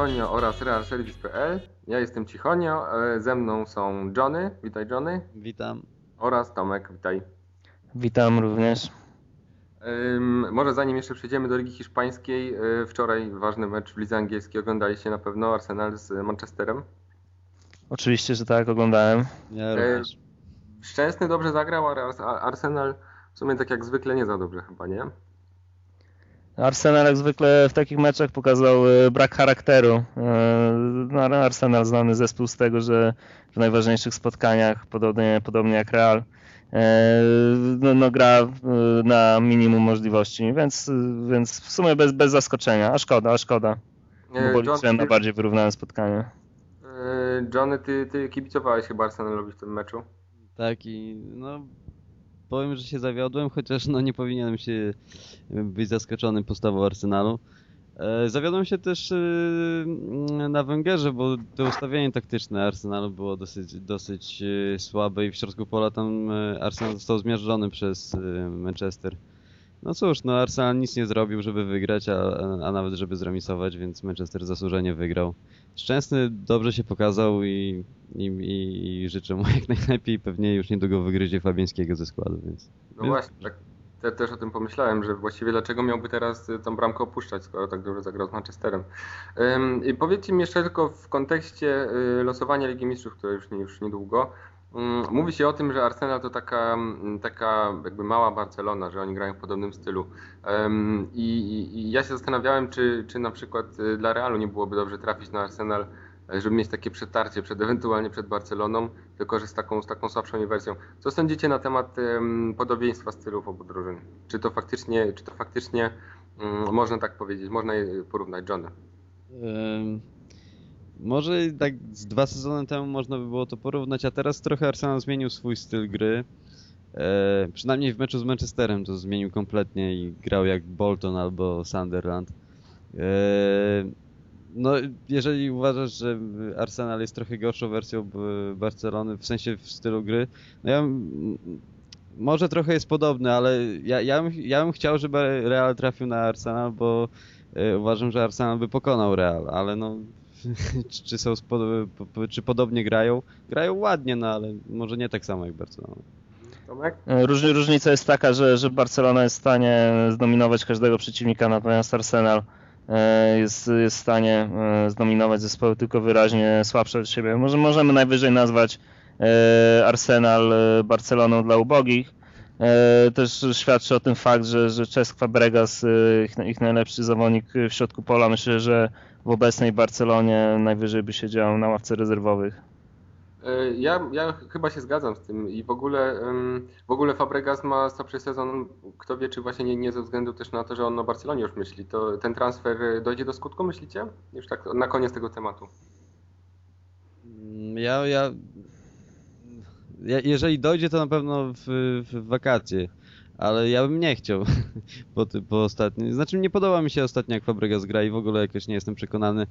Cichonio oraz realservice.pl. Ja jestem Cichonio, e, ze mną są Johnny, witaj Johnny, Witam. oraz Tomek, witaj. Witam również. Może zanim jeszcze przejdziemy do Ligi Hiszpańskiej, y, wczoraj ważny mecz w lidze angielskiej oglądaliście na pewno Arsenal z Manchesterem. Oczywiście, że tak, oglądałem. Ja również. Szczęsny dobrze zagrał, ale Arsenal w sumie tak jak zwykle nie za dobrze chyba, nie? Arsenal jak zwykle w takich meczach pokazał e, brak charakteru. E, No, Arsenal znany zespół z tego, że w najważniejszych spotkaniach, podobnie, podobnie jak Real, e, no, no gra na minimum możliwości, więc, więc w sumie bez, bez zaskoczenia, a szkoda, a szkoda, bo liczyłem na bardziej wyrównane spotkanie. Johnny, ty, ty kibicowałeś chyba Arsenalowi w tym meczu. Tak i no powiem, że się zawiodłem, chociaż no nie powinienem się być zaskoczony postawą Arsenalu. E, Zawiodłem się też e, na Węgerze, bo to ustawienie taktyczne Arsenalu było dosyć, dosyć e, słabe i w środku pola tam e, Arsenal został zmiażdżony przez e, Manchester. No cóż, no Arsenal nic nie zrobił, żeby wygrać, a, a nawet żeby zremisować, więc Manchester zasłużenie wygrał. Szczęsny dobrze się pokazał i, i, i, życzę mu jak najlepiej. Pewnie już niedługo wygryzie Fabińskiego ze składu, więc... No właśnie, tak, te, też o tym pomyślałem, że właściwie dlaczego miałby teraz y, tą bramkę opuszczać, skoro tak dobrze zagrał z Manchesterem. I powiedzcie mi jeszcze tylko w kontekście y, losowania Ligi Mistrzów, które już, nie, już niedługo, mówi się o tym, że Arsenal to taka, mm, taka jakby mała Barcelona, że oni grają w podobnym stylu. I, i, I ja się zastanawiałem, czy, czy na przykład y, dla Realu nie byłoby dobrze trafić na Arsenal, y, żeby mieć takie przetarcie przed ewentualnie przed Barceloną, tylko że z taką, z taką słabszą wersją. Co sądzicie na temat em, podobieństwa stylów obu drużyn? Czy to faktycznie, czy to faktycznie mm, można tak powiedzieć, można je porównać, Johnny? Może tak z dwa sezony temu można by było to porównać, a teraz trochę Arsenal zmienił swój styl gry. E, przynajmniej w meczu z Manchesterem to zmienił kompletnie i grał jak Bolton albo Sunderland. E, no, jeżeli uważasz, że Arsenal jest trochę gorszą wersją Barcelony, w sensie w stylu gry, no ja może trochę jest podobny, ale ja, ja, bym, ja bym chciał, żeby Real trafił na Arsenal, bo e, uważam, że Arsenal by pokonał Real, ale no czy, są czy podobnie grają? Grają ładnie, no ale może nie tak samo jak Barcelona. Róż, różnica jest taka, że, że Barcelona jest w stanie zdominować każdego przeciwnika, natomiast Arsenal e, jest, jest w stanie e, zdominować zespoły tylko wyraźnie słabsze od siebie. Może, możemy najwyżej nazwać e, Arsenal Barceloną dla ubogich. Też świadczy o tym fakt, że, że Cesc Fabregas, ich, ich najlepszy zawodnik w środku pola, myślę, że w obecnej Barcelonie najwyżej by siedział na ławce rezerwowych. E, Ja, ja chyba się zgadzam z tym i w ogóle, w ogóle Fabregas ma słabszy sezon, kto wie, czy właśnie nie, nie ze względu też na to, że on o Barcelonie już myśli. To ten transfer e, dojdzie do skutku, myślicie? Już tak na koniec tego tematu. Mm, Ja, ja, ja jeżeli dojdzie, to na pewno w, w wakacje, ale ja bym nie chciał po, po ostatnim. Znaczy nie podoba mi się ostatnio jak Fabregas gra i w ogóle jakoś nie jestem przekonany, e,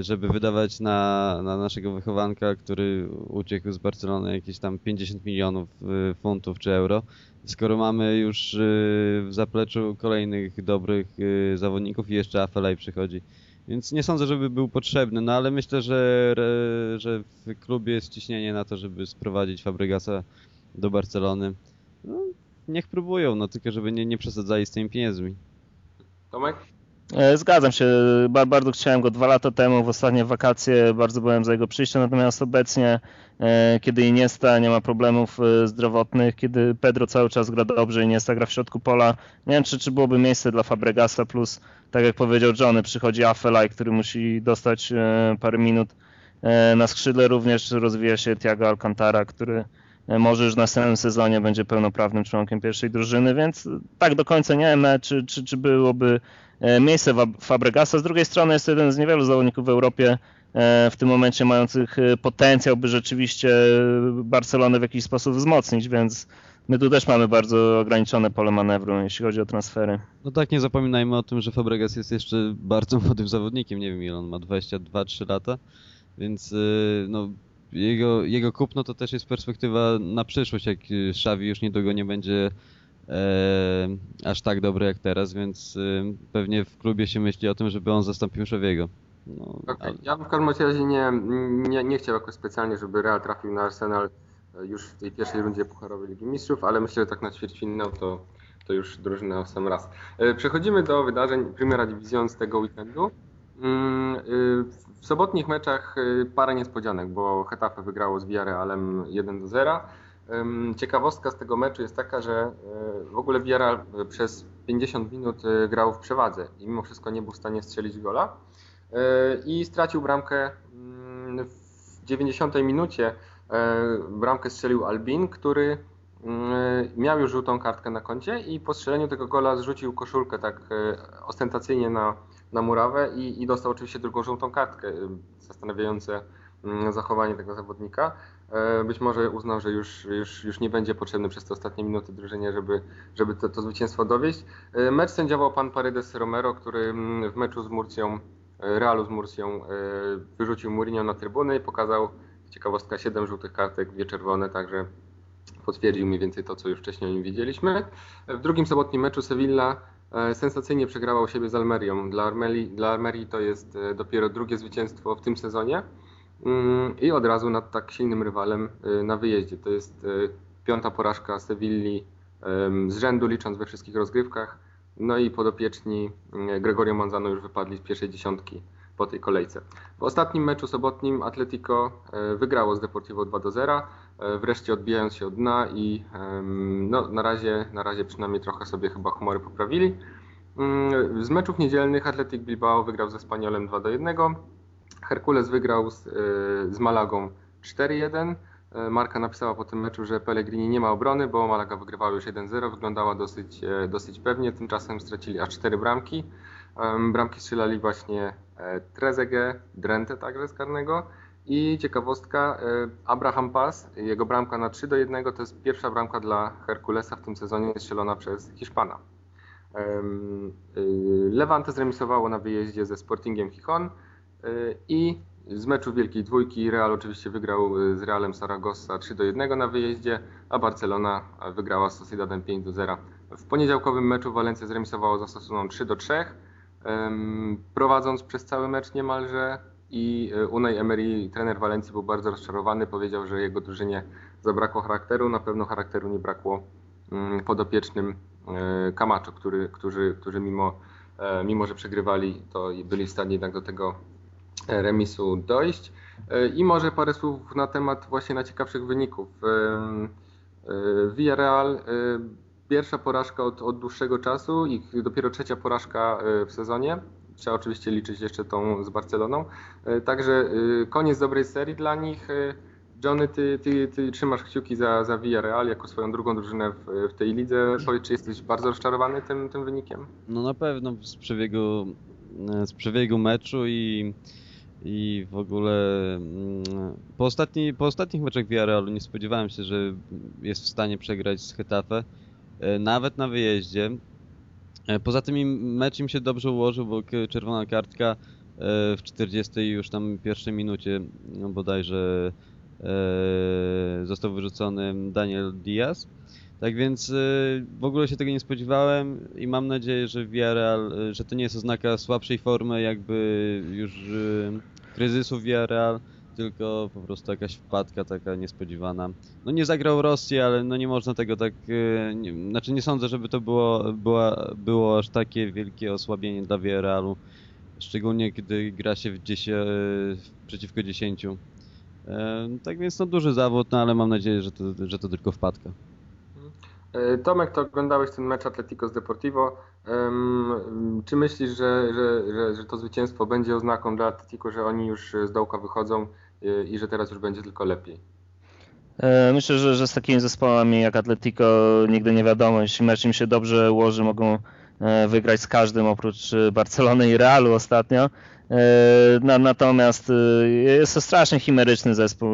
żeby wydawać na, na naszego wychowanka, który uciekł z Barcelony jakieś tam 50 milionów e, funtów czy euro, skoro mamy już e, w zapleczu kolejnych dobrych zawodników i jeszcze Afelaj przychodzi. Więc nie sądzę, żeby był potrzebny, no ale myślę, że, że w klubie jest ciśnienie na to, żeby sprowadzić Fabregasa do Barcelony. No, niech próbują, no tylko żeby nie, nie przesadzali z tymi pieniędzmi. Tomek? E, Zgadzam się. Ba- Bardzo chciałem go dwa lata temu, w ostatnie wakacje, bardzo byłem za jego przyjściem, natomiast obecnie, e, kiedy Iniesta nie ma problemów e, zdrowotnych, kiedy Pedro cały czas gra dobrze, Iniesta gra w środku pola, nie wiem, czy, czy byłoby miejsce dla Fabregasa, plus, tak jak powiedział Johnny, przychodzi Afelaj, który musi dostać parę minut na skrzydle, również rozwija się Thiago Alcantara, który może już w następnym sezonie będzie pełnoprawnym członkiem pierwszej drużyny, więc tak do końca nie wiem, czy, czy, czy byłoby e, miejsce Fabregasa. Z drugiej strony jest to jeden z niewielu zawodników w Europie e, w tym momencie mających e, potencjał, by rzeczywiście Barcelonę w jakiś sposób wzmocnić, więc my tu też mamy bardzo ograniczone pole manewru, jeśli chodzi o transfery. No tak, nie zapominajmy o tym, że Fabregas jest jeszcze bardzo młodym zawodnikiem, nie wiem ile on ma, 22-3 lata, więc no, jego, jego kupno to też jest perspektywa na przyszłość, jak yy, Xavi już niedługo nie będzie e, aż tak dobry jak teraz, więc e, pewnie w klubie się myśli o tym, żeby on zastąpił Szewiego. No, Okej, ale- Ja w każdym razie nie, nie, nie chciał jakoś specjalnie, żeby Real trafił na Arsenal e, już w tej pierwszej rundzie Pucharowej Ligi Mistrzów, ale myślę, że tak na ćwierćfinał to, to już drużyna w sam raz. E, Przechodzimy do wydarzeń Primera Division z tego weekendu. W sobotnich meczach y, parę niespodzianek, bo Getafe wygrało z Villarrealem 1 do 0. Ym, Ciekawostka z tego meczu jest taka, że y, w ogóle Villarreal y, przez 50 minut grał w przewadze i mimo wszystko nie był w stanie strzelić gola. I stracił bramkę mm, w 90 minucie. Bramkę strzelił Albin, który miał już żółtą kartkę na koncie i po strzeleniu tego gola zrzucił koszulkę tak ostentacyjnie na, na murawę i, i dostał oczywiście drugą żółtą kartkę. Zastanawiające zachowanie tego zawodnika. E, Być może uznał, że już, już, już nie będzie potrzebny przez te ostatnie minuty drużynie, żeby, żeby to, to zwycięstwo dowieść. E, Mecz sędziował pan Paredes Romero, który w meczu z Murcją, e, Realu z Murcją wyrzucił Mourinho na trybuny i pokazał, ciekawostka, 7 żółtych kartek, dwie czerwone, także potwierdził mniej więcej to, co już wcześniej o nim wiedzieliśmy. W drugim sobotnim meczu Sevilla sensacyjnie przegrała u siebie z Almerią. Dla Armeli, dla Almerii to jest e, dopiero drugie zwycięstwo w tym sezonie Mm, i od razu nad tak silnym rywalem e, na wyjeździe. To jest e, piąta porażka Sewilli z rzędu, licząc we wszystkich rozgrywkach. No i podopieczni Gregorio Manzano już wypadli z pierwszej dziesiątki po tej kolejce. W ostatnim meczu sobotnim Atletico e, wygrało z Deportivo 2 do 0, e, wreszcie odbijając się od dna i no, na, razie, na razie przynajmniej trochę sobie chyba humory poprawili. Mm, Z meczów niedzielnych Atletic Bilbao wygrał ze Spaniolem 2 do 1, Herkules wygrał z, e, z Malagą 4-1. E, Marka napisała po tym meczu, że Pellegrini nie ma obrony, bo Malaga wygrywała już 1-0, wyglądała dosyć, e, dosyć pewnie, tymczasem stracili aż 4 bramki. Bramki strzelali właśnie e, Trezeguet, Drenthe także z karnego i ciekawostka, e, Abraham Paz, jego bramka na 3 do 1 to jest pierwsza bramka dla Herkulesa w tym sezonie strzelona przez Hiszpana. Em, y, Levante zremisowało na wyjeździe ze Sportingiem Gijon y, i z meczu Wielkiej Dwójki Real oczywiście wygrał z Realem Saragossa 3 do 1 na wyjeździe, a Barcelona e, wygrała z Sociedadem 5 do 0. W poniedziałkowym meczu Walencja zremisowało z Osasuną 3 do 3, em, prowadząc przez cały mecz niemalże i y, Unai Emery, trener Walencji był bardzo rozczarowany, powiedział, że jego drużynie zabrakło charakteru, na pewno charakteru nie brakło mm, podopiecznym e, Camacho, który, którzy, którzy mimo, e, mimo, że przegrywali, to byli w stanie jednak do tego e, remisu dojść. E, I może parę słów na temat właśnie najciekawszych wyników. E, Villarreal, e, pierwsza porażka od, od dłuższego czasu i dopiero trzecia porażka e, w sezonie. Trzeba oczywiście liczyć jeszcze tą z Barceloną. E, Także e, koniec dobrej serii dla nich. E, Johnny, ty, ty, ty trzymasz kciuki za, za Villarreal jako swoją drugą drużynę w, w tej lidze. Powiedz, czy jesteś bardzo rozczarowany tym, tym wynikiem? No na pewno z przebiegu, z przebiegu meczu i, i w ogóle mm, po, ostatni, po ostatnich meczach Villarrealu nie spodziewałem się, że jest w stanie przegrać z Getafe, e, nawet na wyjeździe. E, Poza tym mecz im się dobrze ułożył, bo czerwona kartka e, w 40 już tam pierwszej minucie no bodajże e, został wyrzucony Daniel Diaz. Tak więc w ogóle się tego nie spodziewałem i mam nadzieję, że Villarreal, że to nie jest oznaka słabszej formy jakby już kryzysu Villarreal, tylko po prostu jakaś wpadka taka niespodziewana. No nie zagrał Rosji, ale no nie można tego tak, y, nie, znaczy nie sądzę, żeby to było, była, było aż takie wielkie osłabienie dla Villarrealu, szczególnie gdy gra się w dziesię, przeciwko 10. E, Tak więc no duży zawód, no ale mam nadzieję, że to, że to tylko wpadka. Tomek, to oglądałeś ten mecz Atletico z Deportivo. Czy myślisz, że, że, że, że to zwycięstwo będzie oznaką dla Atletico, że oni już z dołka wychodzą i że teraz już będzie tylko lepiej? E, Myślę, że, że z takimi zespołami jak Atletico nigdy nie wiadomo. Jeśli mecz im się dobrze ułoży, mogą e, wygrać z każdym oprócz e, Barcelony i Realu ostatnio. Na- Natomiast jest to strasznie chimeryczny zespół.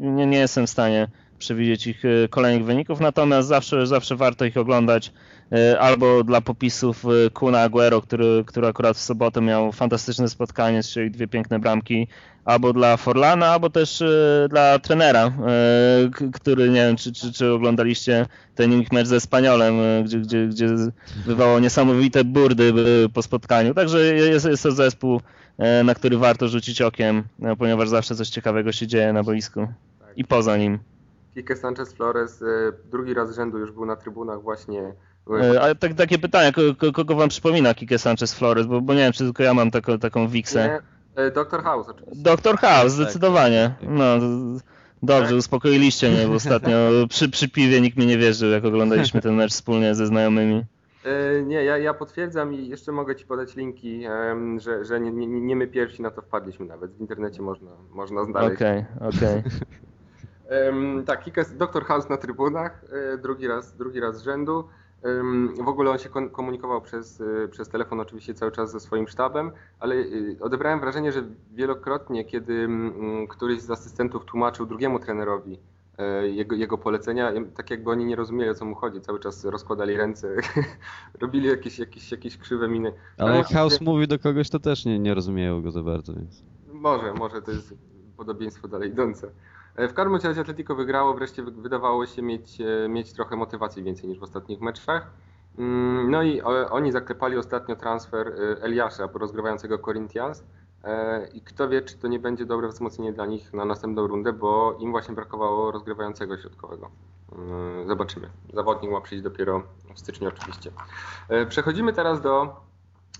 Nie, nie jestem w stanie przewidzieć ich kolejnych wyników, natomiast zawsze, zawsze warto ich oglądać. E, albo dla popisów e, Kuna Aguero, który, który akurat w sobotę miał fantastyczne spotkanie, strzelił dwie piękne bramki, albo dla Forlana, albo też e, dla trenera, który nie wiem, czy, czy, czy oglądaliście ten mecz ze Spaniolem, gdzie, gdzie, gdzie wywołał niesamowite burdy po spotkaniu. Także jest, jest to zespół, na który warto rzucić okiem, ponieważ zawsze coś ciekawego się dzieje na boisku i poza nim. Kike Sanchez Flores drugi raz z rzędu już był na trybunach właśnie. E, Ale tak, takie pytanie, ko- ko- kogo wam przypomina Kike Sanchez Flores, bo, bo nie wiem, czy tylko ja mam taką, taką wiksę. E, Dr. House oczywiście. Doktor House, Tak, zdecydowanie. No, dobrze, Tak? uspokoiliście mnie, bo ostatnio przy, przy piwie nikt mi nie wierzył, jak oglądaliśmy ten mecz wspólnie ze znajomymi. E, Nie, ja, ja potwierdzam i jeszcze mogę Ci podać linki, że, że nie, nie, nie my pierwsi na to wpadliśmy nawet. W internecie można, można znaleźć. Okej, okej. Em, tak, Kike, Dr. House na trybunach, drugi raz, drugi raz z rzędu. W ogóle on się komunikował przez, e, przez telefon oczywiście cały czas ze swoim sztabem, ale e, odebrałem wrażenie, że wielokrotnie, kiedy mm, któryś z asystentów tłumaczył drugiemu trenerowi e, jego, jego polecenia, tak jakby oni nie rozumieli o co mu chodzi, cały czas rozkładali ręce, robili jakieś, jakieś, jakieś krzywe miny. Ale jak House mówi do kogoś, to też nie, nie rozumieją go za bardzo, więc... Może, może to jest podobieństwo dalej idące. E, W każdym razie Atletico wygrało, wreszcie wy- wydawało się mieć, e, mieć trochę motywacji więcej niż w ostatnich meczach. Mm, No i oni zaklepali ostatnio transfer e, Eliasza, rozgrywającego Corinthians. I kto wie, czy to nie będzie dobre wzmocnienie dla nich na następną rundę, bo im właśnie brakowało rozgrywającego środkowego. Mm, Zobaczymy. Zawodnik ma przyjść dopiero w styczniu oczywiście. Przechodzimy teraz do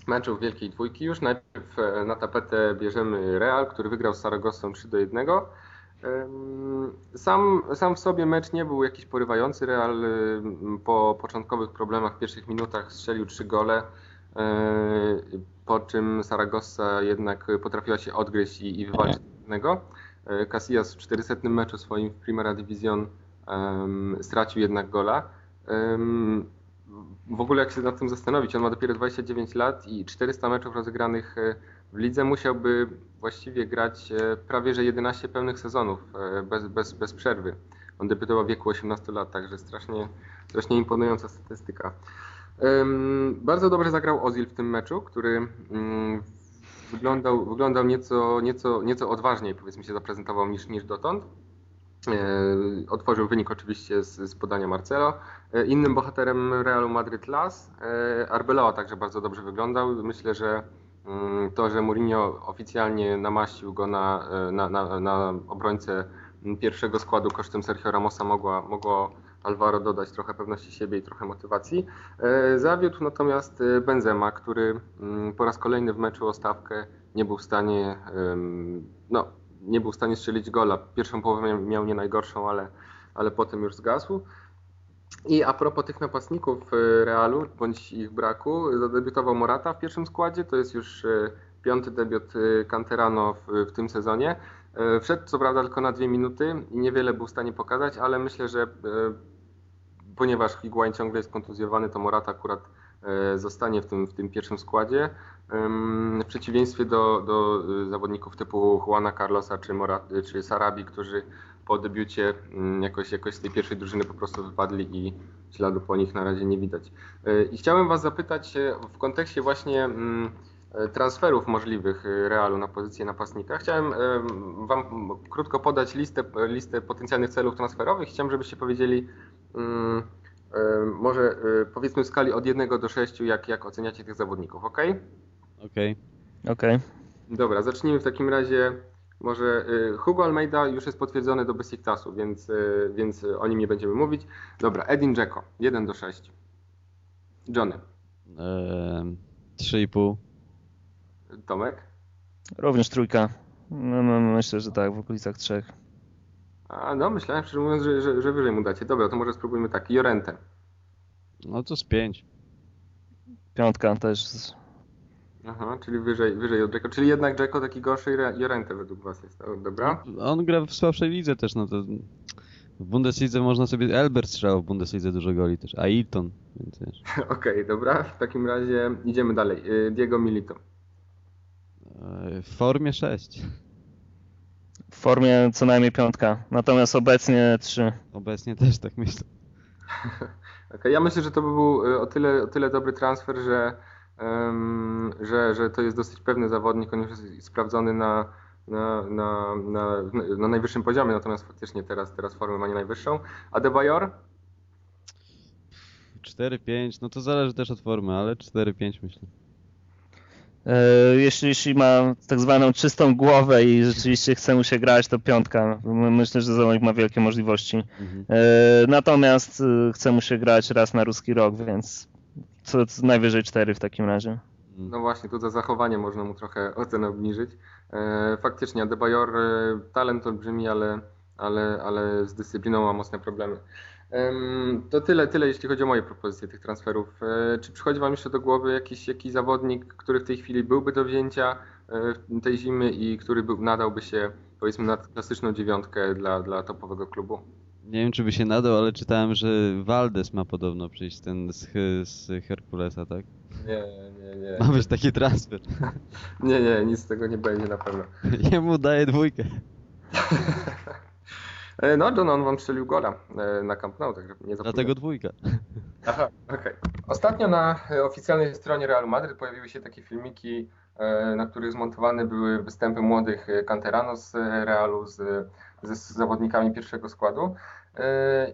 meczów Wielkiej Dwójki już. Najpierw na tapetę bierzemy Real, który wygrał z Saragossą 3 do 1. Sam, sam w sobie mecz nie był jakiś porywający. Real po początkowych problemach w pierwszych minutach strzelił trzy gole, yy, po czym Saragossa jednak potrafiła się odgryźć i, i wywalczyć jednego. Yy, Casillas w 400 meczu swoim w Primera Division stracił jednak gola. W ogóle jak się nad tym zastanowić, on ma dopiero 29 lat i 400 meczów rozegranych e, w lidze musiałby właściwie grać e, prawie że 11 pełnych sezonów e, bez, bez, bez przerwy. On debiutował w wieku 18 lat, także strasznie, strasznie imponująca statystyka. Bardzo dobrze zagrał Ozil w tym meczu, który mm, wyglądał, wyglądał nieco, nieco, nieco odważniej, powiedzmy się, zaprezentował niż, niż dotąd. E, Otworzył wynik oczywiście z, z podania Marcelo. Innym bohaterem Realu Madryt Las, Arbeloa także bardzo dobrze wyglądał. Myślę, że to, że Mourinho oficjalnie namaścił go na, e, na, na, na obrońcę pierwszego składu kosztem Sergio Ramosa mogła, mogło Alvaro dodać trochę pewności siebie i trochę motywacji. E, Zawiódł natomiast e, Benzema, który mm, po raz kolejny w meczu o stawkę nie był w stanie, no, nie był w stanie strzelić gola. Pierwszą połowę miał nie najgorszą, ale, ale potem już zgasł. I a propos tych napastników e, Realu, bądź ich braku, zadebiutował Morata w pierwszym składzie. To jest już e, piąty debiut e, Canterano w, w tym sezonie. Wszedł co prawda tylko na dwie minuty i niewiele był w stanie pokazać, ale myślę, że ponieważ Higuain ciągle jest kontuzjowany, to Morata akurat zostanie w tym, w tym pierwszym składzie. W przeciwieństwie do, do y, zawodników typu Juana Carlosa czy, Morat, czy Sarabi, którzy po debiucie mm, jakoś, jakoś z tej pierwszej drużyny po prostu wypadli i śladu po nich na razie nie widać. I chciałem Was zapytać e, w kontekście właśnie mm, e, transferów możliwych e, Realu na pozycję napastnika. Chciałem em, Wam krótko podać listę, listę potencjalnych celów transferowych. Chciałem, żebyście powiedzieli mm, e, może e, powiedzmy w skali od 1 do 6, jak, jak oceniacie tych zawodników, ok? Okej. Okej. Dobra, zacznijmy w takim razie. Może y, Hugo Almeida już jest potwierdzony do Besiktasu, więc, y, więc o nim nie będziemy mówić. Dobra, Edin Dzeko, 1 do 6. Johnny, Ehm, 3,5. Tomek, Również trójka. No, no, myślę, że tak, w okolicach trzech. A no myślałem szczerze mówiąc, że, że, że wyżej mu dacie. Dobra, to może spróbujmy tak. Jorente, No to z 5. Piątka też. z- Aha, czyli wyżej, wyżej od Dzeko, czyli jednak Dzeko taki gorszy i Jorente według Was jest, dobra? On gra w słabszej lidze też, no to... W Bundeslidze można sobie... Elbert strzelał w Bundeslidze dużo goli też, a Ilton, więc wiesz. Okej, dobra, w takim razie idziemy dalej. Y, Diego Milito, Eee, W formie 6. W formie co najmniej piątka. Natomiast obecnie trzy. Obecnie też tak myślę. Okay, ja myślę, że to by był e, o tyle, o tyle dobry transfer, że, um, że, że to jest dosyć pewny zawodnik, on już jest sprawdzony na, na, na, na, na najwyższym poziomie, natomiast faktycznie teraz, teraz formę ma nie najwyższą. A Debayor? 4-5, no to zależy też od formy, ale 4-5 myślę. E, jeśli, jeśli ma tak zwaną czystą głowę i rzeczywiście chce mu się grać, to piątka. Myślę, że zawodnik ma wielkie możliwości. Mhm. E, natomiast e, chce mu się grać raz na ruski rok, więc co, co najwyżej cztery w takim razie. No właśnie, tu za zachowanie można mu trochę ocenę obniżyć. Faktycznie, Adebayor talent olbrzymi, ale, ale, ale z dyscypliną ma mocne problemy. To tyle, tyle jeśli chodzi o moje propozycje tych transferów. E, czy przychodzi Wam jeszcze do głowy jakiś, jakiś zawodnik, który w tej chwili byłby do wzięcia e, tej zimy i który był, nadałby się powiedzmy na klasyczną dziewiątkę dla, dla topowego klubu? Nie wiem, czy by się nadał, ale czytałem, że Valdes ma podobno przyjść ten z, z Herkulesa, tak? Nie, nie, nie. Ma być taki transfer. Nie, nie, nic z tego nie będzie na pewno. Jemu daje dwójkę. E, no, John on wam strzelił gola e, na Camp Nou, także nie Dlatego dwójka. Aha, okej. Okay. Ostatnio na e, oficjalnej stronie Realu Madryt pojawiły się takie filmiki, na których zmontowane były występy młodych kanterano z Realu, z, z zawodnikami pierwszego składu.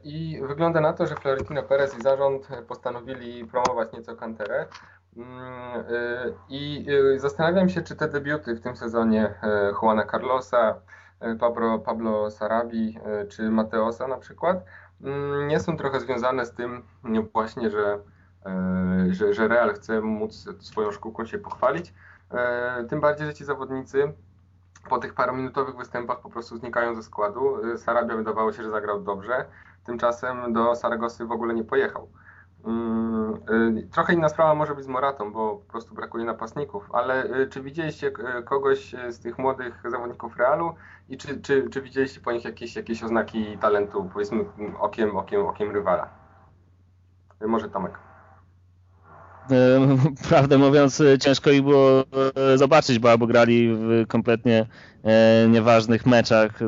I wygląda na to, że Florentino Perez i zarząd postanowili promować nieco kanterę. Mm, I zastanawiam się, czy te debiuty w tym sezonie Juana Carlosa, E, Pablo, Pablo Sarabi e, czy Mateosa na przykład, mm, nie są trochę związane z tym właśnie, że, e, że, że Real chce móc swoją szkółką się pochwalić. Tym bardziej, że ci zawodnicy po tych parominutowych występach po prostu znikają ze składu. Sarabia wydawało się, że zagrał dobrze, tymczasem do Saragosy w ogóle nie pojechał. Mm, y, trochę inna sprawa może być z Moratą, bo po prostu brakuje napastników, ale y, czy widzieliście y, kogoś z tych młodych zawodników Realu i czy, czy, czy widzieliście po nich jakieś, jakieś oznaki talentu, powiedzmy okiem, okiem, okiem rywala? Może Tomek. Prawdę mówiąc, ciężko ich było zobaczyć, bo albo grali w kompletnie e, nieważnych meczach,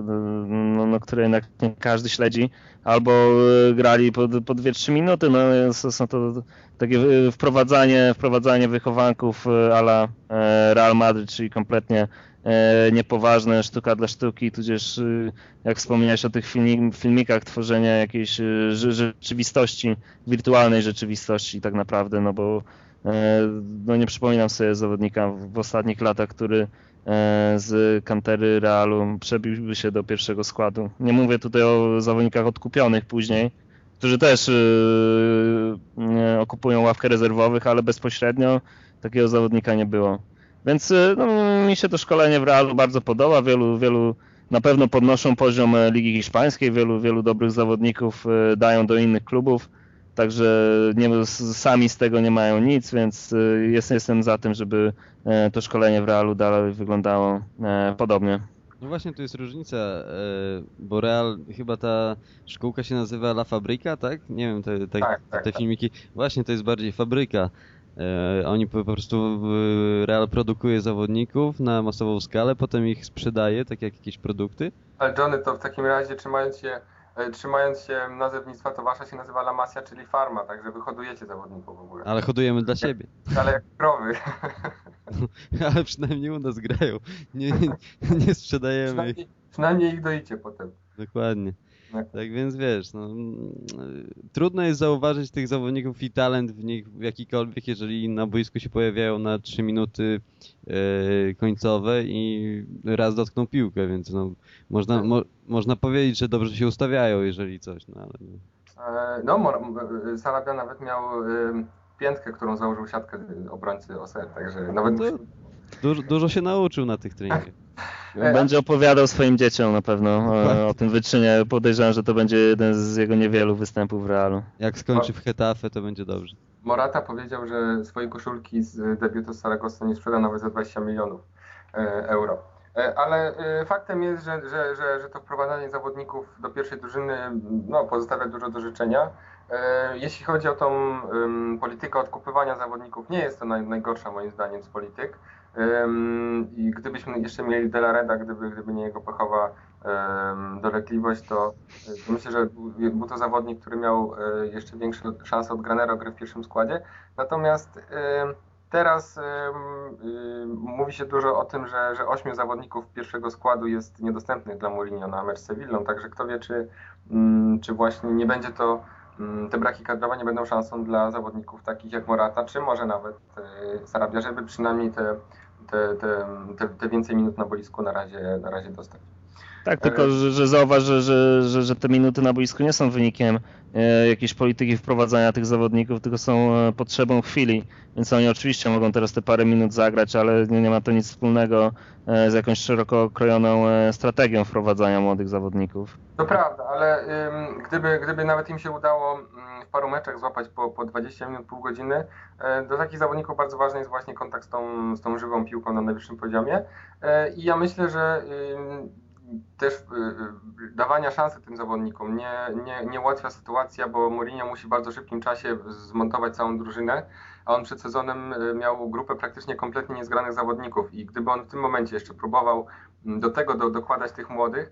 no, no, które jednak nie każdy śledzi, albo e, grali po, po 2-3 minuty. No, są to takie wprowadzanie, wprowadzanie wychowanków e, ala e, Real Madrid, czyli kompletnie niepoważne, sztuka dla sztuki, tudzież jak wspomniałeś o tych filmikach, tworzenia jakiejś rzeczywistości, wirtualnej rzeczywistości tak naprawdę, no bo no nie przypominam sobie zawodnika w ostatnich latach, który E, z kantery Realu przebiłby się do pierwszego składu. Nie mówię tutaj o zawodnikach odkupionych później, którzy też e, okupują ławkę rezerwowych, ale bezpośrednio takiego zawodnika nie było. Więc e, no, mi się to szkolenie w Realu bardzo podoba. Wielu, wielu na pewno podnoszą poziom Ligi Hiszpańskiej, wielu, wielu dobrych zawodników dają do innych klubów. Także nie, sami z tego nie mają nic, więc jest, jestem za tym, żeby E, to szkolenie w Realu dalej wyglądało e, podobnie. No właśnie, tu jest różnica, e, bo Real, chyba ta szkółka się nazywa La Fabryka, tak? Nie wiem, te, te, tak, tak, te tak. filmiki. Właśnie, to jest bardziej fabryka. Oni po prostu, Real produkuje zawodników na masową skalę, potem ich sprzedaje, tak jak jakieś produkty. Ale Johnny, to w takim razie trzymając się E, trzymając się nazewnictwa, to wasza się nazywa Lamasja, czyli farma, także wy hodujecie zawodników w ogóle. Ale hodujemy dla siebie. Ale jak krowy. ale przynajmniej u nas grają. Nie, nie, nie sprzedajemy przynajmniej, przynajmniej ich doicie potem. Dokładnie. Tak. tak więc wiesz, no, trudno jest zauważyć tych zawodników i talent w nich jakikolwiek, jeżeli na boisku się pojawiają na 3 minuty e, końcowe i raz dotkną piłkę, więc no, można, tak. mo, można powiedzieć, że dobrze się ustawiają, jeżeli coś, no ale... No, e, Sarabia nawet miał e, piętkę, którą założył siatkę obrońcy OSR, także nawet... No, dużo, dużo się nauczył na tych treningach. E, będzie opowiadał swoim dzieciom na pewno o, o, tym wyczynie. Podejrzewam, że to będzie jeden z jego niewielu występów w Realu. Jak skończy w Hetafe, to będzie dobrze. Morata powiedział, że swojej koszulki z debiutu z Saragossa nie sprzeda nawet za 20 milionów e, euro. E, ale e, faktem jest, że, że, że, że to wprowadzanie zawodników do pierwszej drużyny no, pozostawia dużo do życzenia. E, jeśli chodzi o tą politykę odkupywania zawodników, nie jest to naj, najgorsza moim zdaniem z polityk. I gdybyśmy jeszcze mieli Delareda, gdyby, gdyby nie jego pechowa dolegliwość, to, to myślę, że był, to zawodnik, który miał jeszcze większe szanse od Granero gry w pierwszym składzie. Natomiast Teraz y, mówi się dużo o tym, że, że ośmiu zawodników pierwszego składu jest niedostępnych dla Mourinho na mecz z także kto wie, czy, y, czy właśnie nie będzie to, te braki kadrowe nie będą szansą dla zawodników takich jak Morata, czy może nawet y, Sarabia, żeby przynajmniej te, te, te, te, te więcej minut na boisku na razie, na razie dostać. Tak, tylko że, że zauważ, że, że, że, te minuty na boisku nie są wynikiem e, jakiejś polityki wprowadzania tych zawodników, tylko są e, potrzebą chwili. Więc oni oczywiście mogą teraz te parę minut zagrać, ale nie, nie ma to nic wspólnego e, z jakąś szeroko okrojoną strategią wprowadzania młodych zawodników. To prawda, ale ym, gdyby, gdyby nawet im się udało ym, w paru meczach złapać po, po 20 minut, pół godziny, do takich zawodników bardzo ważny jest właśnie kontakt z tą, z tą żywą piłką na najwyższym poziomie. I ja myślę, że też y, y, dawania szansy tym zawodnikom. Nie, nie, nie ułatwia sytuacja, bo Mourinho musi w bardzo szybkim czasie zmontować całą drużynę, a on przed sezonem y, miał grupę praktycznie kompletnie niezgranych zawodników i gdyby on w tym momencie jeszcze próbował mm, do tego do, dokładać tych młodych,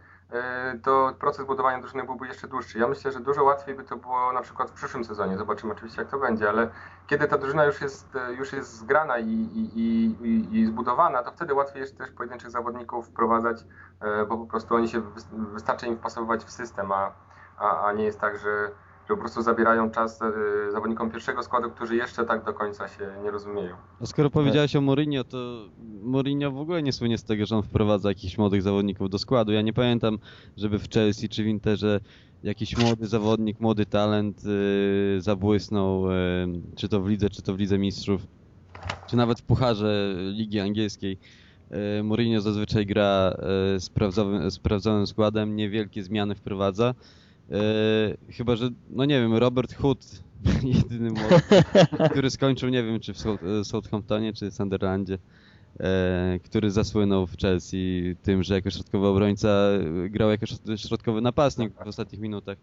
to proces budowania drużyny byłby jeszcze dłuższy. Ja myślę, że dużo łatwiej by to było na przykład w przyszłym sezonie. Zobaczymy oczywiście, jak to będzie, ale kiedy ta drużyna już jest, e, już jest zgrana i, i, i, i zbudowana, to wtedy łatwiej jest też pojedynczych zawodników wprowadzać, e, bo po prostu oni się wystarczy im wpasowywać w system, a, a, a nie jest tak, że że po prostu zabierają czas e, zawodnikom pierwszego składu, którzy jeszcze tak do końca się nie rozumieją. A skoro powiedziałeś o Mourinho, to Mourinho w ogóle nie słynie z tego, że on wprowadza jakichś młodych zawodników do składu. Ja nie pamiętam, żeby w Chelsea czy w Interze jakiś młody zawodnik, młody talent yy, zabłysnął, yy, czy to w lidze, czy to w lidze mistrzów, czy nawet w pucharze Ligi Angielskiej. Mourinho zazwyczaj gra yy, sprawdzonym składem, niewielkie zmiany wprowadza. Yy, chyba, że, no nie wiem, Robert Hood, jedyny młody, który skończył, nie wiem, czy w Southamptonie, czy w Sunderlandzie, yy, który zasłynął w Chelsea tym, że jako środkowy obrońca grał jako środkowy napastnik w ostatnich minutach.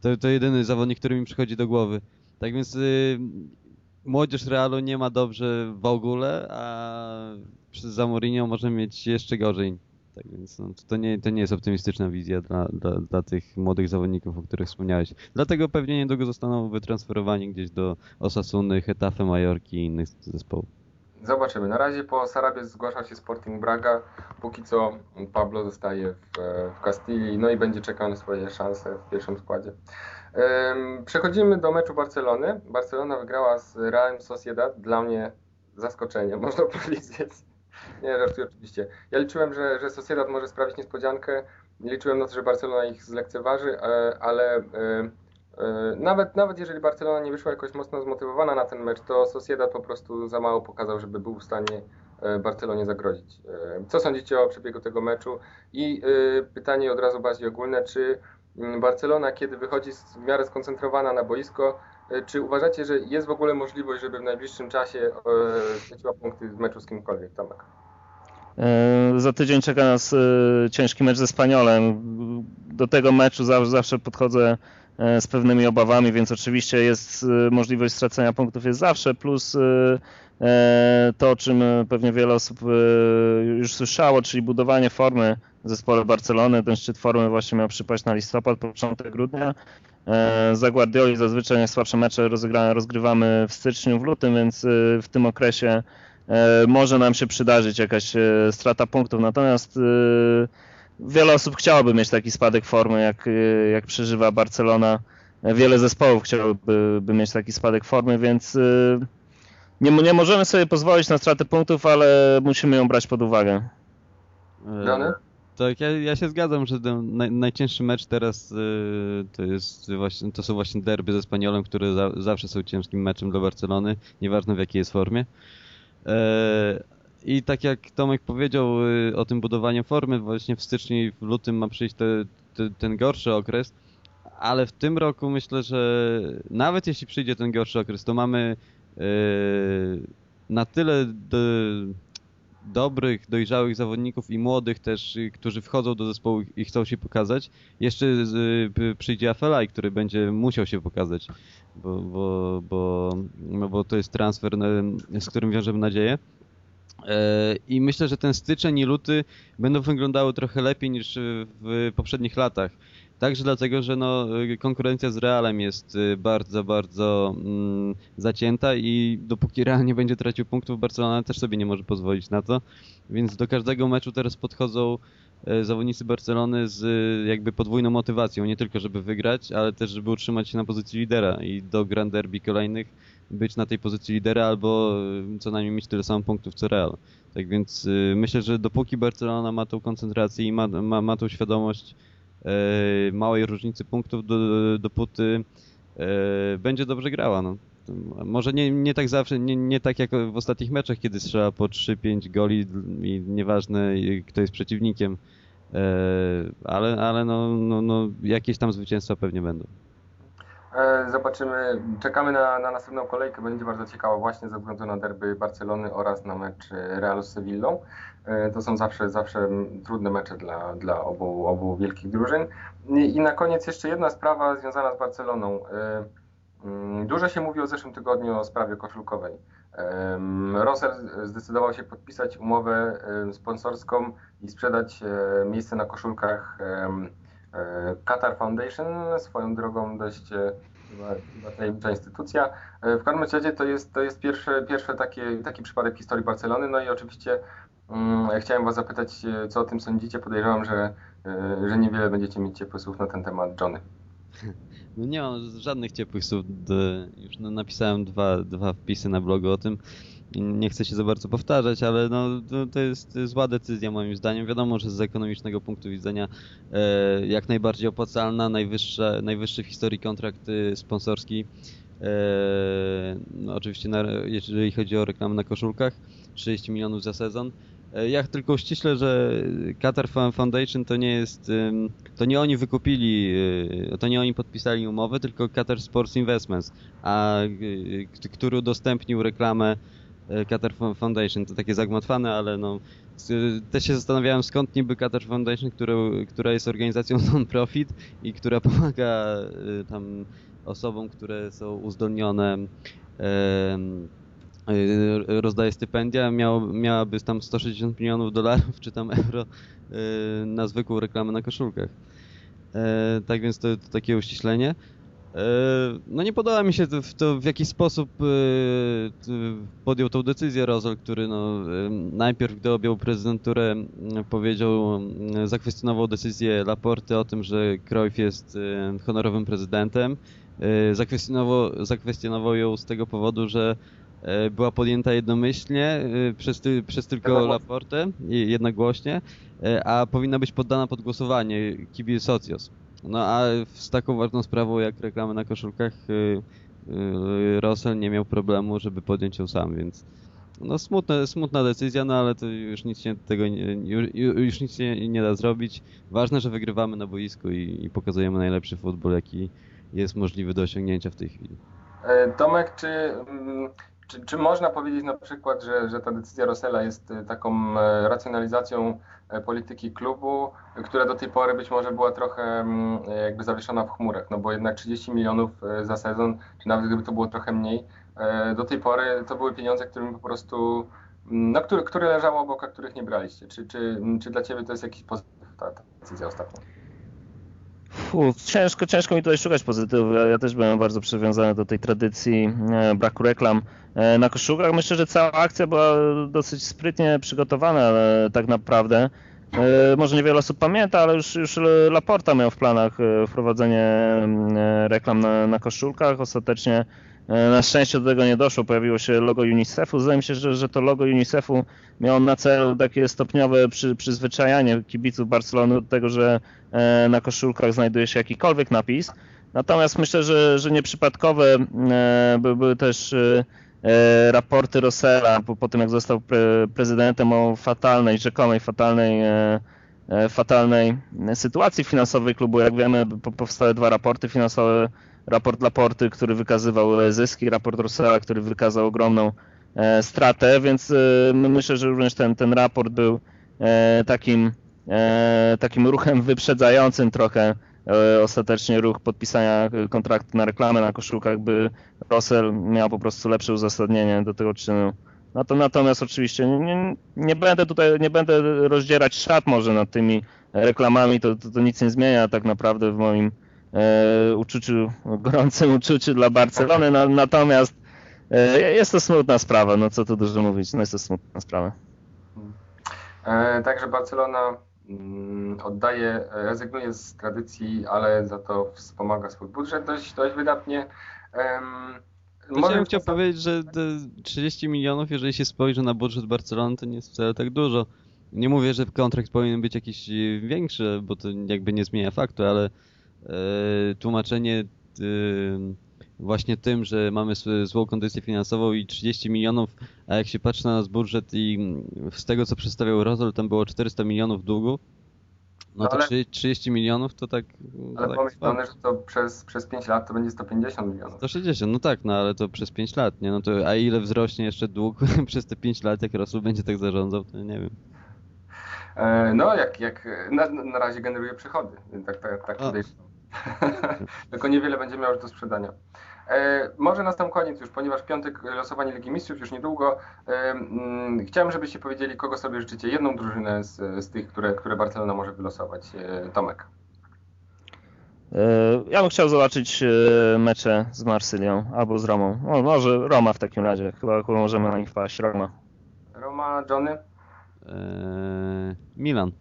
To, to jedyny zawodnik, który mi przychodzi do głowy. Tak więc yy, młodzież Realu nie ma dobrze w ogóle, a za Mourinho może mieć jeszcze gorzej. Tak więc no, to, nie, to nie jest optymistyczna wizja dla, dla, dla tych młodych zawodników, o których wspomniałeś. Dlatego pewnie niedługo zostaną wytransferowani gdzieś do Osasuny, Hetafe, Majorki i innych zespołów. Zobaczymy. Na razie po Sarabie zgłasza się Sporting Braga. Póki co Pablo zostaje w, w Castilla, no i będzie czekał na swoje szanse w pierwszym składzie. Przechodzimy do meczu Barcelony. Barcelona wygrała z Realem Sociedad. Dla mnie zaskoczenie, można powiedzieć. Nie, żartuję oczywiście. Ja liczyłem, że, że Sociedad może sprawić niespodziankę. Liczyłem na to, że Barcelona ich zlekceważy, e, ale e, e, nawet, nawet jeżeli Barcelona nie wyszła jakoś mocno zmotywowana na ten mecz, to Sociedad po prostu za mało pokazał, żeby był w stanie Barcelonie zagrozić. Co sądzicie o przebiegu tego meczu? I pytanie od razu bardziej ogólne, czy mm, Barcelona, kiedy wychodzi w miarę skoncentrowana na boisko, czy uważacie, że jest w ogóle możliwość, żeby w najbliższym czasie straciła punkty z meczu z kimkolwiek, Tomek? E, za tydzień czeka nas e, ciężki mecz ze Spaniolem. Do tego meczu zawsze podchodzę e, z pewnymi obawami, więc oczywiście jest możliwość stracenia punktów jest zawsze, plus to, o czym pewnie wiele osób już słyszało, czyli budowanie formy w zespole Barcelony. Ten szczyt formy właśnie miał przypaść na listopad, początek grudnia. Za Guardioli zazwyczaj najsłabsze mecze rozgrywamy w styczniu, w lutym, więc w tym okresie może nam się przydarzyć jakaś e, strata punktów. Natomiast e, wiele osób chciałoby mieć taki spadek formy, jak, jak przeżywa Barcelona. Wiele zespołów chciałoby by mieć taki spadek formy, więc nie, nie możemy sobie pozwolić na stratę punktów, ale musimy ją brać pod uwagę. Tak, ja, ja się zgadzam, że ten naj, najcięższy mecz teraz y, to, jest właśnie, to są właśnie derby ze Spaniolem, które za, zawsze są ciężkim meczem dla Barcelony, nieważne w jakiej jest formie. E, I tak jak Tomek powiedział y, o tym budowaniu formy, właśnie w styczniu i w lutym ma przyjść te, te, ten gorszy okres, ale w tym roku myślę, że nawet jeśli przyjdzie ten gorszy okres, to mamy e, na tyle dobrych, dojrzałych zawodników i młodych też, y, którzy wchodzą do zespołu i chcą się pokazać. Jeszcze y, przyjdzie Afelaj, który będzie musiał się pokazać, bo, bo, bo, no bo to jest transfer, z którym wiążemy nadzieję. E, I myślę, że ten styczeń i luty będą wyglądały trochę lepiej niż w poprzednich latach. Także dlatego, że no, y, konkurencja z Realem jest y, bardzo, bardzo mm, zacięta i dopóki Real nie będzie tracił punktów, Barcelona też sobie nie może pozwolić na to. Więc do każdego meczu teraz podchodzą e, zawodnicy Barcelony z y, jakby podwójną motywacją. Nie tylko, żeby wygrać, ale też, żeby utrzymać się na pozycji lidera i do Grand Derby kolejnych być na tej pozycji lidera albo y, co najmniej mieć tyle samo punktów co Real. Tak więc y, myślę, że dopóki Barcelona ma tą koncentrację i ma, ma, ma tą świadomość małej różnicy punktów, do, dopóty e, będzie dobrze grała. No. Może nie, nie tak zawsze, nie, nie tak jak w ostatnich meczach, kiedy strzela po 3-5 goli i nieważne kto jest przeciwnikiem, e, ale, ale no, no, no, jakieś tam zwycięstwa pewnie będą. E, Zobaczymy, czekamy na, na następną kolejkę, będzie bardzo ciekawa właśnie ze względu na derby Barcelony oraz na mecz Realu z Sewillą. E, To są zawsze, zawsze trudne mecze dla, dla obu, obu wielkich drużyn. I, I na koniec jeszcze jedna sprawa związana z Barceloną. E, mm, Dużo się mówi o zeszłym tygodniu o sprawie koszulkowej. Em, Rosell zdecydował się podpisać umowę sponsorską i sprzedać miejsce na koszulkach Qatar Foundation, swoją drogą dość e, chyba, tajemnicza instytucja. E, W każdym razie to jest, to jest pierwszy, taki, taki przypadek historii Barcelony. No i oczywiście mm, chciałem Was zapytać, e, co o tym sądzicie. Podejrzewam, że, e, że niewiele będziecie mieć ciepłych słów na ten temat, Johnny. No nie mam żadnych ciepłych słów. Już napisałem dwa, dwa wpisy na blogu o tym. Nie chcę się za bardzo powtarzać, ale no, to, to jest zła decyzja moim zdaniem. Wiadomo, że z ekonomicznego punktu widzenia e, jak najbardziej opłacalna, najwyższa, najwyższy w historii kontrakt y, sponsorski. E, no, oczywiście na, jeżeli chodzi o reklamę na koszulkach, 30 milionów za sezon. E, Ja tylko uściślę, że Qatar Foundation to nie jest, to nie oni wykupili, y, to nie oni podpisali umowę, tylko Qatar Sports Investments, a który udostępnił reklamę Qatar Fo- Foundation. To takie zagmatwane, ale no też się zastanawiałem skąd niby Qatar Foundation, które, która jest organizacją non-profit i która pomaga y, tam osobom, które są uzdolnione y, rozdaje stypendia, miało, miałaby tam 160 milionów dolarów czy tam euro na zwykłą reklamę na koszulkach. E, Tak więc to, to takie uściślenie. E, No nie podoba mi się to, w- to w jaki sposób e, podjął tą decyzję Rozol, który no, najpierw gdy objął prezydenturę powiedział, zakwestionował decyzję Laporty o tym, że Cruyff jest e, honorowym prezydentem. Zakwestionował, zakwestionował ją z tego powodu, że była podjęta jednomyślnie przez, ty, przez tylko. Laportę, jednogłośnie, a powinna być poddana pod głosowanie kibic socios. No a z taką ważną sprawą jak reklamy na koszulkach y, y, Russell nie miał problemu, żeby podjąć ją sam, więc no smutna decyzja, no ale to już nic się tego nie, już, nic się nie da zrobić. Ważne, że wygrywamy na boisku i, i pokazujemy najlepszy futbol, jaki jest możliwy do osiągnięcia w tej chwili. E, Tomek, czy, mm, czy, czy można powiedzieć na przykład, że, że ta decyzja Rossella jest e, taką e, racjonalizacją e, polityki klubu, która do tej pory być może była trochę mm, jakby zawieszona w chmurach, no bo jednak 30 milionów za sezon, czy nawet gdyby to było trochę mniej, do tej pory to były pieniądze, którymi po prostu, mm, no, które, które leżały obok, a których nie braliście. Czy, czy, czy dla Ciebie to jest jakiś pozytyw, ta decyzja ostatnia? Ciężko, ciężko mi tutaj szukać pozytywów. Ja, ja też byłem bardzo przywiązany do tej tradycji e, braku reklam e, na koszulkach. Myślę, że cała akcja była dosyć sprytnie przygotowana e, tak naprawdę. E, może niewiele osób pamięta, ale już, już Laporta miał w planach e, wprowadzenie e, reklam na, na koszulkach. Ostatecznie na szczęście do tego nie doszło. Pojawiło się logo UNICEF-u. Zdaje mi się, że, że to logo UNICEF-u miało na celu takie stopniowe przy, przyzwyczajanie kibiców Barcelony do tego, że e, na koszulkach znajduje się jakikolwiek napis. Natomiast myślę, że, że nieprzypadkowe e, by- były też e, e, raporty Rossella po, po tym, jak został pre, prezydentem o fatalnej, rzekomej fatalnej, e, e, fatalnej sytuacji finansowej klubu. Jak wiemy, po, powstały dwa raporty finansowe. Raport Laporty, który wykazywał zyski, raport Rossella, który wykazał ogromną e, stratę, więc e, myślę, że również ten, ten raport był e, takim, e, takim ruchem wyprzedzającym trochę e, ostatecznie ruch podpisania kontraktu na reklamę na koszulkach, by Russell miał po prostu lepsze uzasadnienie do tego czynu. No to natomiast oczywiście nie, nie, będę tutaj, nie będę rozdzierać szat może nad tymi reklamami, to, to, to nic nie zmienia tak naprawdę w moim e, uczuciu, gorącym uczuciu dla Barcelony, no, natomiast e, jest to smutna sprawa, no co tu dużo mówić, no jest to smutna sprawa. E, Także Barcelona mm, oddaje, rezygnuje z tradycji, ale za to wspomaga swój budżet dość, dość wydatnie. Może bym chciał poza- powiedzieć, że te 30 milionów, jeżeli się spojrzy na budżet Barcelony, to nie jest wcale tak dużo. Nie mówię, że kontrakt powinien być jakiś e, większy, bo to jakby nie zmienia faktu, ale e, tłumaczenie e, właśnie tym, że mamy złą kondycję finansową i 30 milionów, a jak się patrzy na nasz budżet i z tego co przedstawiał Rozol, tam było 400 milionów długu, no No to ale- trzy- 30 milionów to tak... Ale tak pomyślone, że to przez, przez 5 lat to będzie 150 milionów. 160, no tak, no ale to przez 5 lat, nie? No to a ile wzrośnie jeszcze dług przez te 5 lat, jak Rosł będzie tak zarządzał, to nie wiem. E, No, jak, jak na, na razie generuje przychody, tak, tak, tak podejrzewam. Tylko niewiele będzie miał do sprzedania. E, może na sam koniec już, ponieważ piątek losowanie Ligi Mistrzów już niedługo. E, mm, chciałem, żebyście powiedzieli, kogo sobie życzycie. Jedną drużynę z, z tych, które, które Barcelona może wylosować. E, Tomek. E, Ja bym chciał zobaczyć e, mecze z Marsylią albo z Romą. O, może Roma w takim razie, chyba, chyba możemy na nich paść, Roma. Roma, Johnny, Eee, Milan,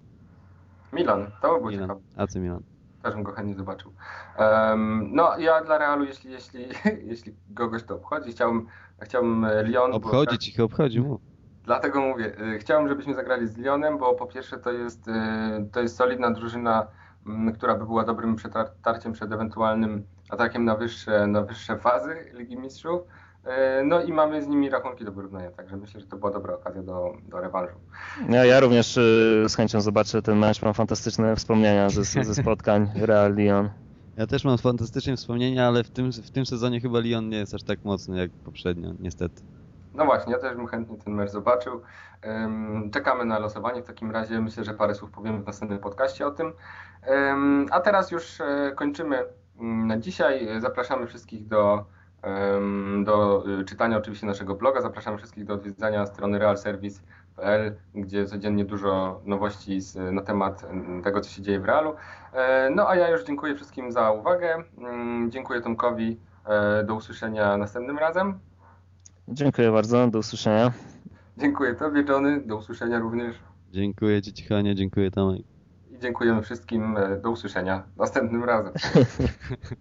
Milan. To by było Milan, ciekawe. AC Milan. Też bym go chętnie zobaczył. Em, no, ja dla Realu, jeśli, jeśli, jeśli kogoś to obchodzi, chciałbym, chciałbym e, Lyon. bo- Obchodzić ich obchodzi, mów. Dlatego mówię, y, chciałem, żebyśmy zagrali z Lyonem, bo po pierwsze to jest, y, to jest solidna drużyna, która by była dobrym przetarciem przed ewentualnym atakiem na wyższe, na wyższe fazy Ligi Mistrzów. Y, No i mamy z nimi rachunki do wyrównania, także myślę, że to była dobra okazja do, do rewanżu. Ja, ja również e, z chęcią zobaczę ten mecz, mam fantastyczne wspomnienia ze, ze spotkań Real Lyon. Ja też mam fantastyczne wspomnienia, ale w tym, w tym sezonie chyba Lyon nie jest aż tak mocny jak poprzednio, niestety. No właśnie, ja też bym chętnie ten mecz zobaczył. Czekamy na losowanie w takim razie. Myślę, że parę słów powiemy w następnym podcaście o tym. Ym, A teraz już e, kończymy mm, na dzisiaj. Zapraszamy wszystkich do, do y, czytania oczywiście naszego bloga. Zapraszamy wszystkich do odwiedzania strony realservice.pl, gdzie codziennie dużo nowości z, na temat tego, co się dzieje w realu. E, No a ja już dziękuję wszystkim za uwagę. Ym, Dziękuję Tomkowi. E, Do usłyszenia następnym razem. Dziękuję bardzo, do usłyszenia. Dziękuję Tobie, Johnny. Do usłyszenia również. Dziękuję Ci Cichanie, dziękuję Tomek. I dziękujemy wszystkim. e, Do usłyszenia następnym razem.